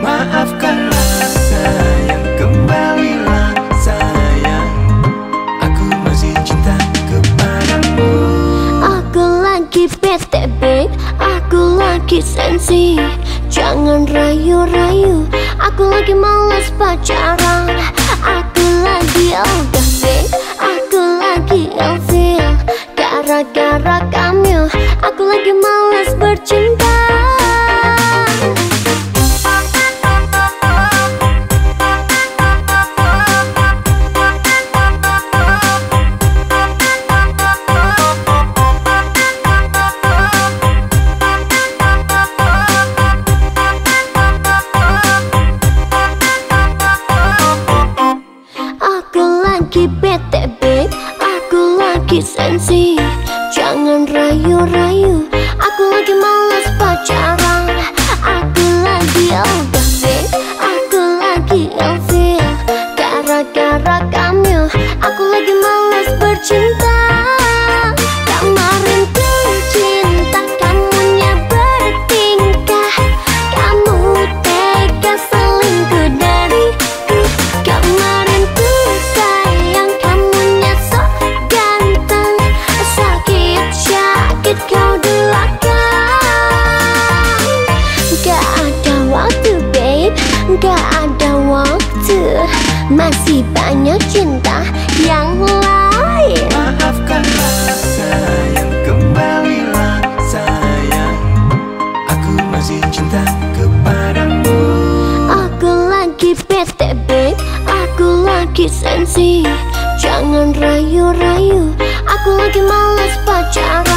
Maafkanlah sayang Kembalilah sayang. Aku masih cinta kepadamu. Aku lagi bete babe Aku lagi sensi. Jangan rayu-rayu Aku lagi males pacaran. Aku lagi ogah babe bete babe Aku lagi sensi. Jangan rayu-rayu Masih banyak cinta yang lain. Maafkanlah sayang Kembalilah sayang. Aku masih cinta kepadamu. Aku lagi bete babe Aku lagi sensi. Jangan rayu-rayu. Aku lagi males pacaran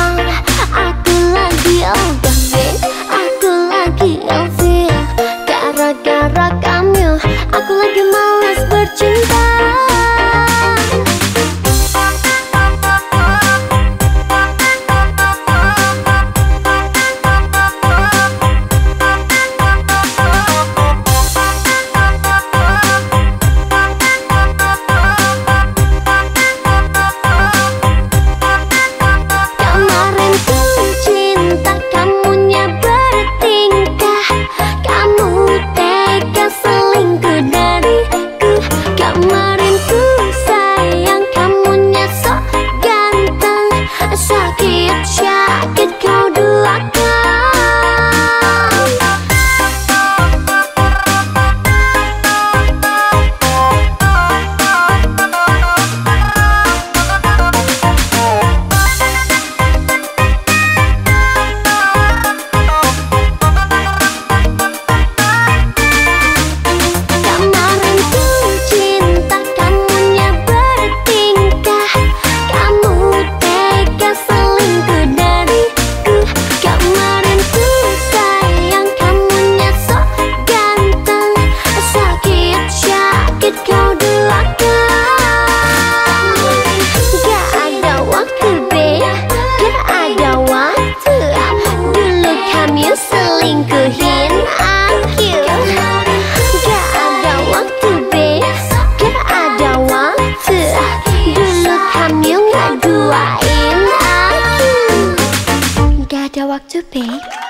babe.